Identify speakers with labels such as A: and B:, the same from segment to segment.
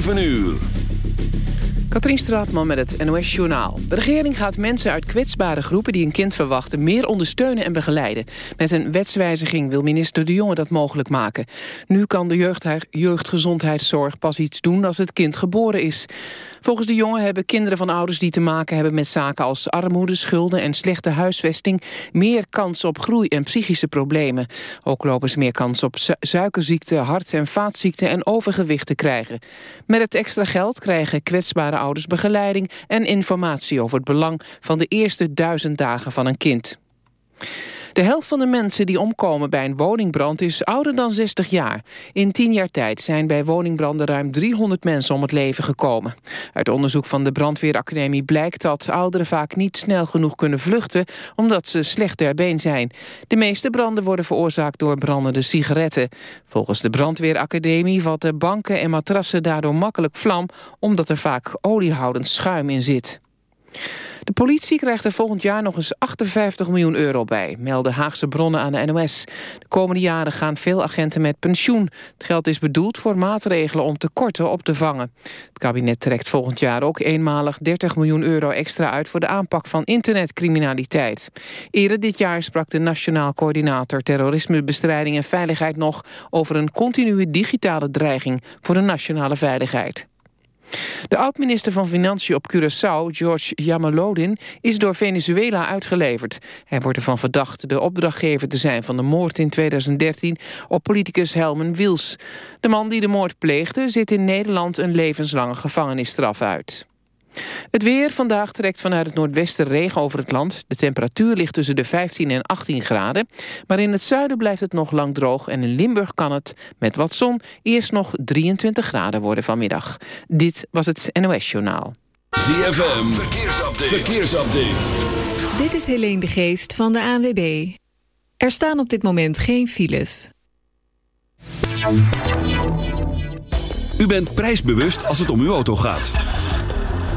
A: 7 uur.
B: Katrien Straatman met het NOS Journaal. De regering gaat mensen uit kwetsbare groepen die een kind verwachten... meer ondersteunen en begeleiden. Met een wetswijziging wil minister De Jonge dat mogelijk maken. Nu kan de jeugdgezondheidszorg pas iets doen als het kind geboren is. Volgens de jongen hebben kinderen van ouders die te maken hebben met zaken als armoede, schulden en slechte huisvesting meer kans op groei en psychische problemen. Ook lopen ze meer kans op suikerziekte, hart- en vaatziekten en overgewicht te krijgen. Met het extra geld krijgen kwetsbare ouders begeleiding en informatie over het belang van de eerste duizend dagen van een kind. De helft van de mensen die omkomen bij een woningbrand is ouder dan 60 jaar. In 10 jaar tijd zijn bij woningbranden ruim 300 mensen om het leven gekomen. Uit onderzoek van de Brandweeracademie blijkt dat ouderen vaak niet snel genoeg kunnen vluchten omdat ze slecht ter been zijn. De meeste branden worden veroorzaakt door brandende sigaretten. Volgens de Brandweeracademie vatten banken en matrassen daardoor makkelijk vlam omdat er vaak oliehoudend schuim in zit. De politie krijgt er volgend jaar nog eens 58 miljoen euro bij, melden Haagse bronnen aan de NOS. De komende jaren gaan veel agenten met pensioen. Het geld is bedoeld voor maatregelen om tekorten op te vangen. Het kabinet trekt volgend jaar ook eenmalig 30 miljoen euro extra uit voor de aanpak van internetcriminaliteit. Eerder dit jaar sprak de Nationaal Coördinator Terrorismebestrijding en Veiligheid nog over een continue digitale dreiging voor de nationale veiligheid. De oud-minister van Financiën op Curaçao, George Yamalodin... is door Venezuela uitgeleverd. Hij wordt ervan verdacht de opdrachtgever te zijn van de moord in 2013... op politicus Helmen Wils. De man die de moord pleegde zit in Nederland een levenslange gevangenisstraf uit. Het weer vandaag trekt vanuit het noordwesten regen over het land. De temperatuur ligt tussen de 15 en 18 graden. Maar in het zuiden blijft het nog lang droog... en in Limburg kan het, met wat zon, eerst nog 23 graden worden vanmiddag. Dit was het NOS Journaal.
A: ZFM, verkeersupdate. verkeersupdate.
C: Dit is Helene de Geest van de ANWB. Er staan op dit moment geen files.
A: U bent prijsbewust als het om uw auto gaat.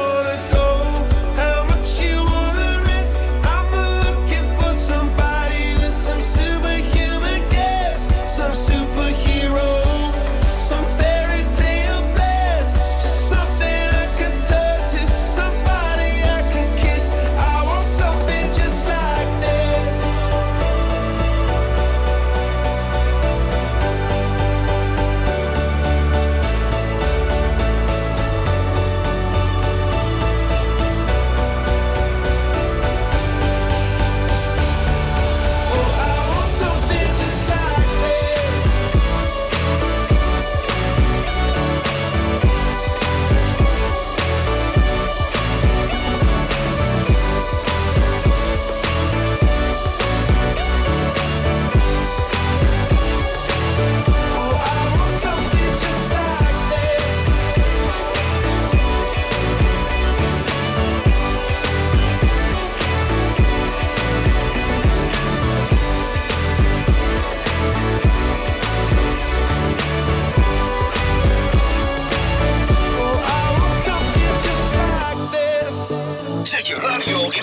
D: all the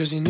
E: Cause you
F: knew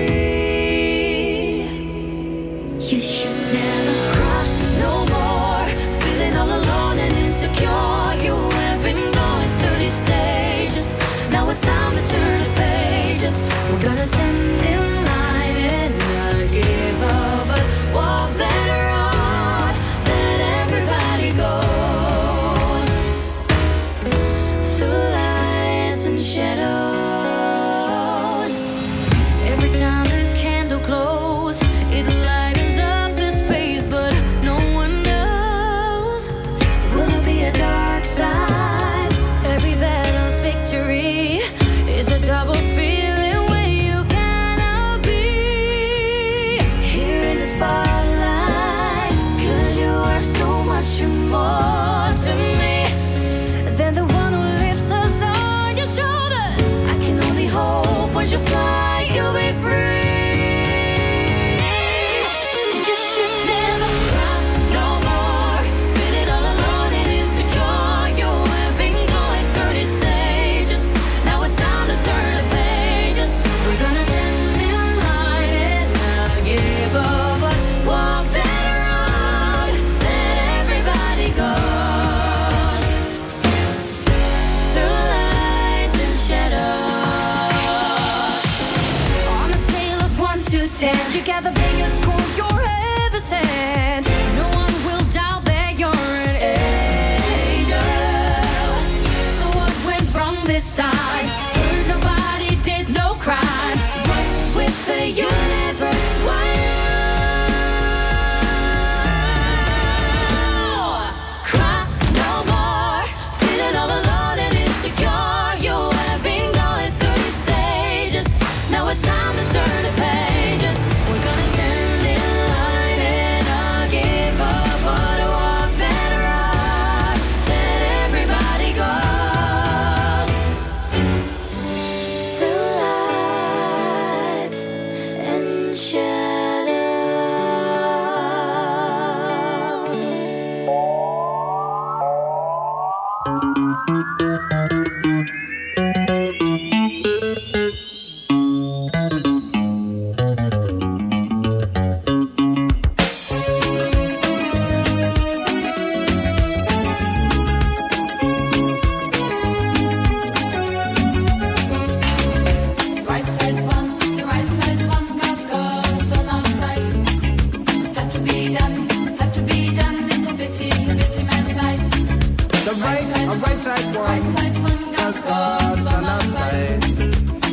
G: The
H: right, a
I: right side one. Cause God's on our side.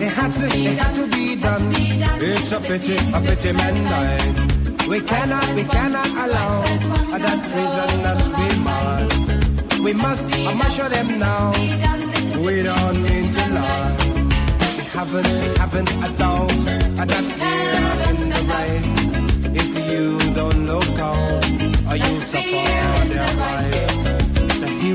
I: It had to, it had to be done. It's a pity, a pity man died. We cannot, we cannot allow that treason that's we mad. We must, I must show them now. We don't mean to lie. We haven't, we haven't a doubt that we are in the right. If you don't look out, you suffer their right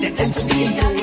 I: the
J: enemy.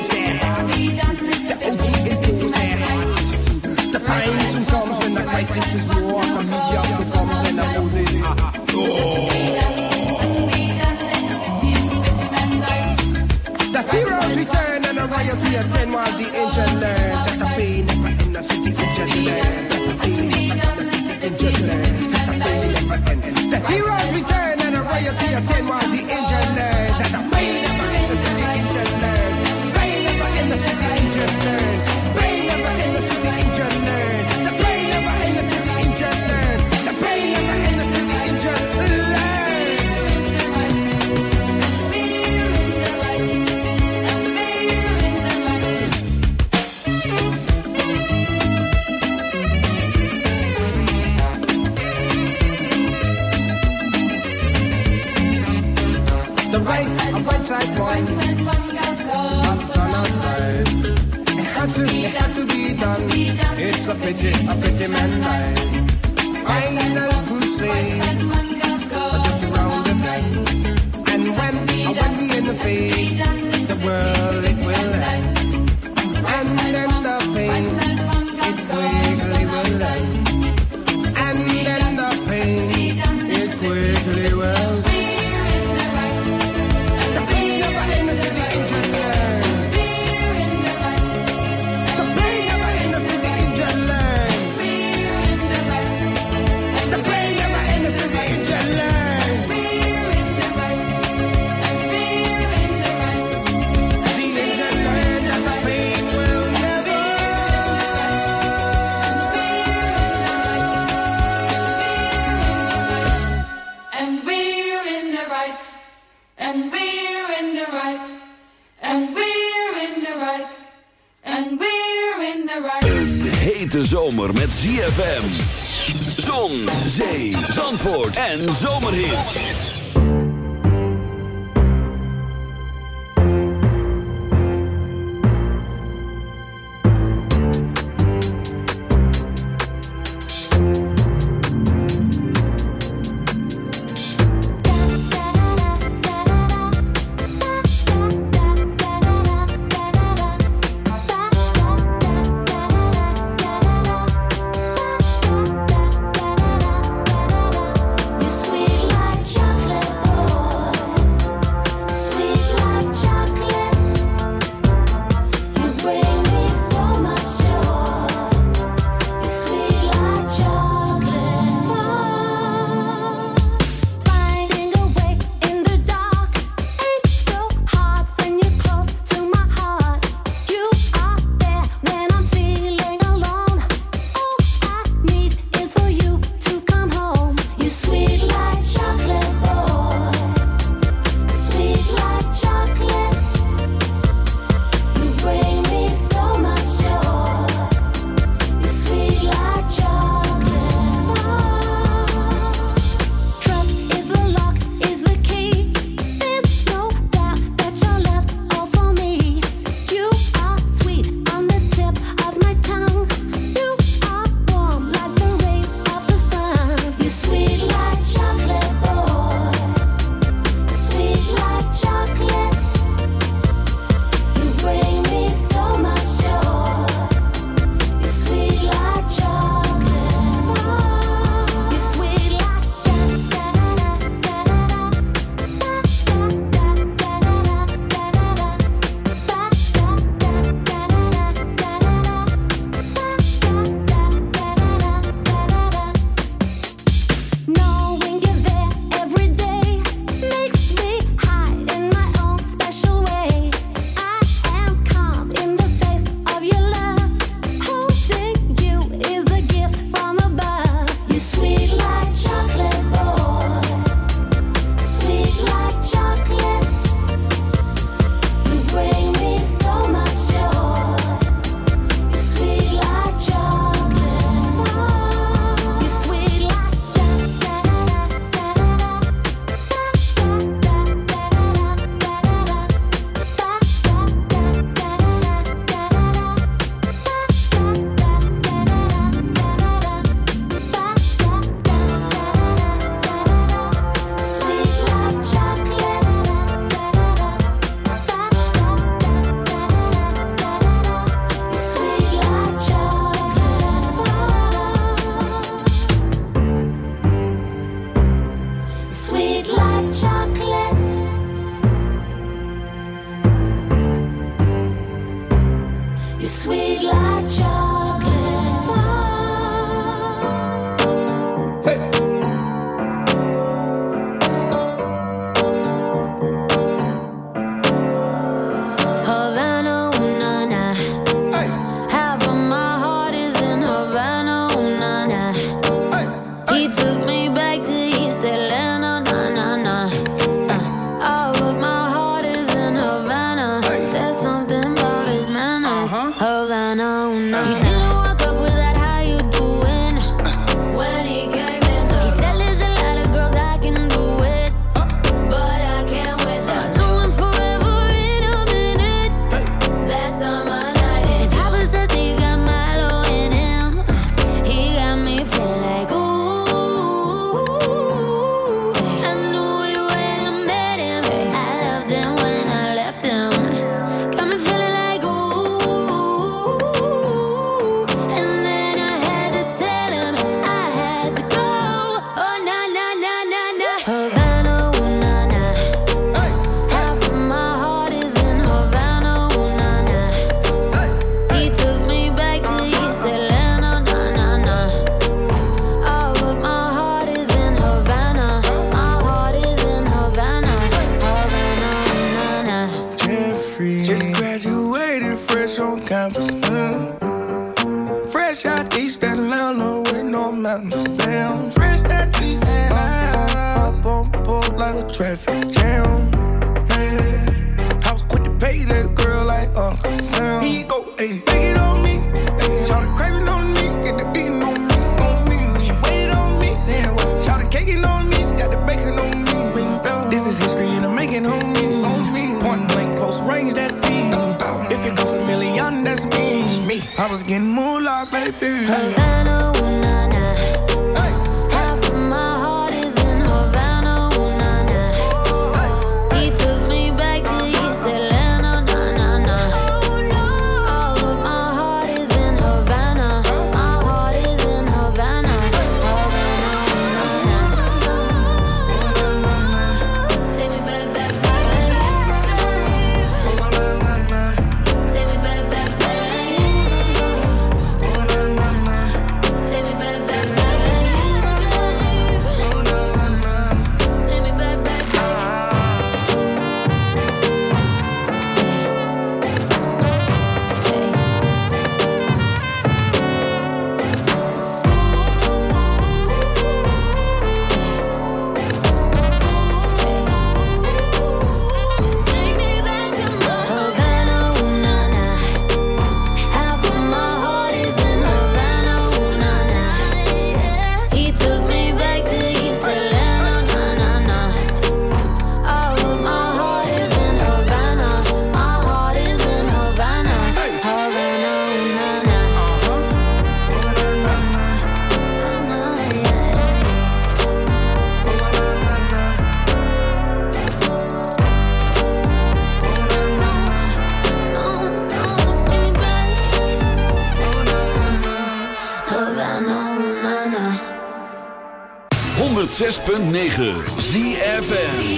K: 106.9 ZFN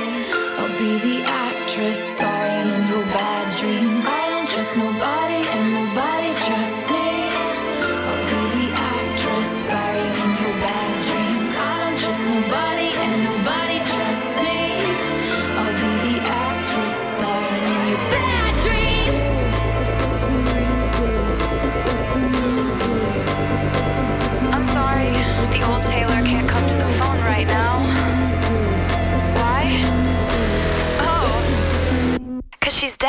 L: be the actress.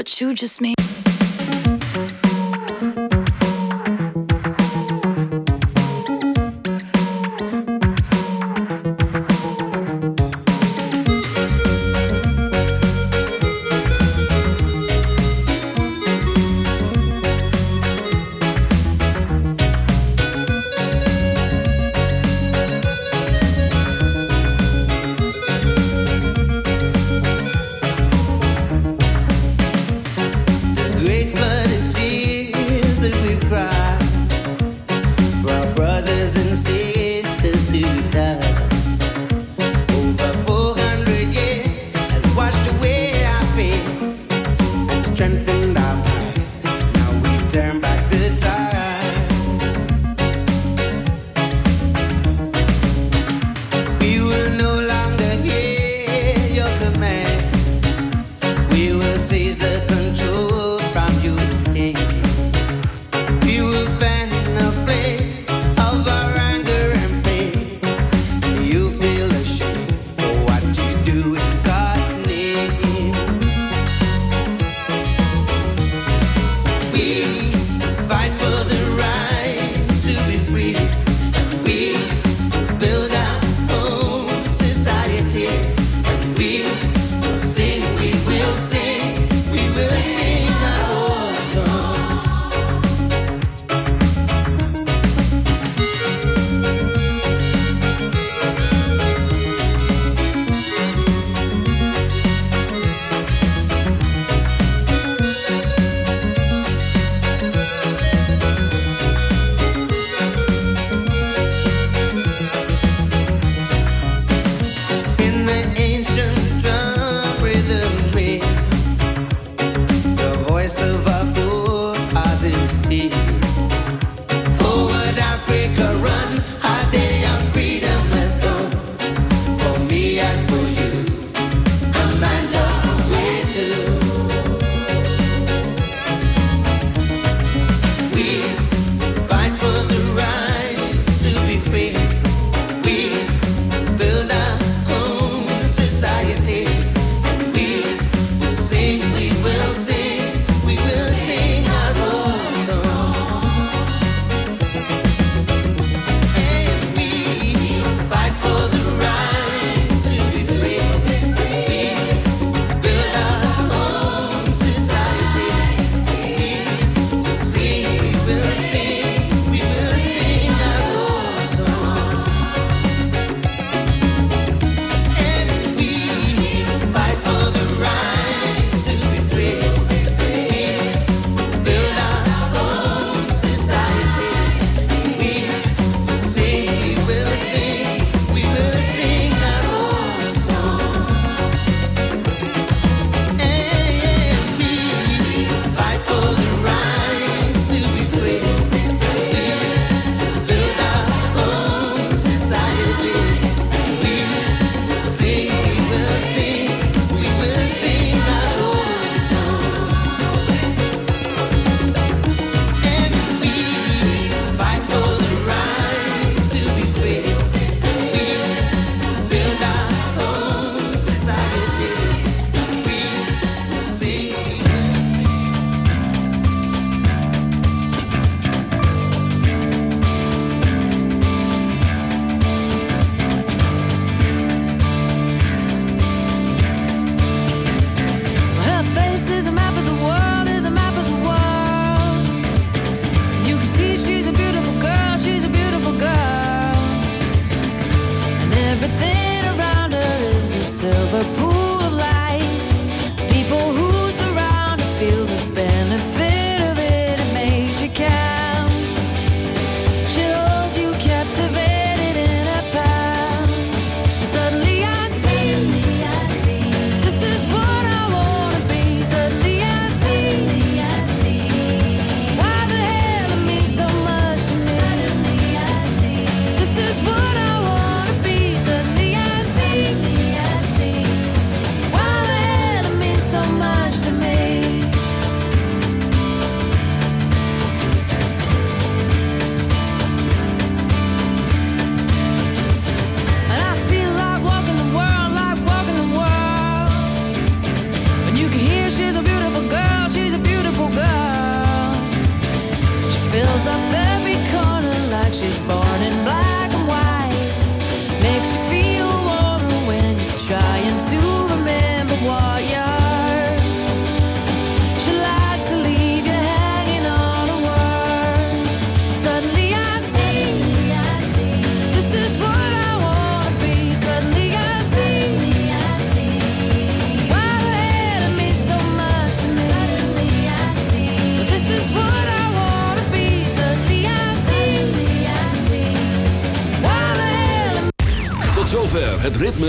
L: what you just made.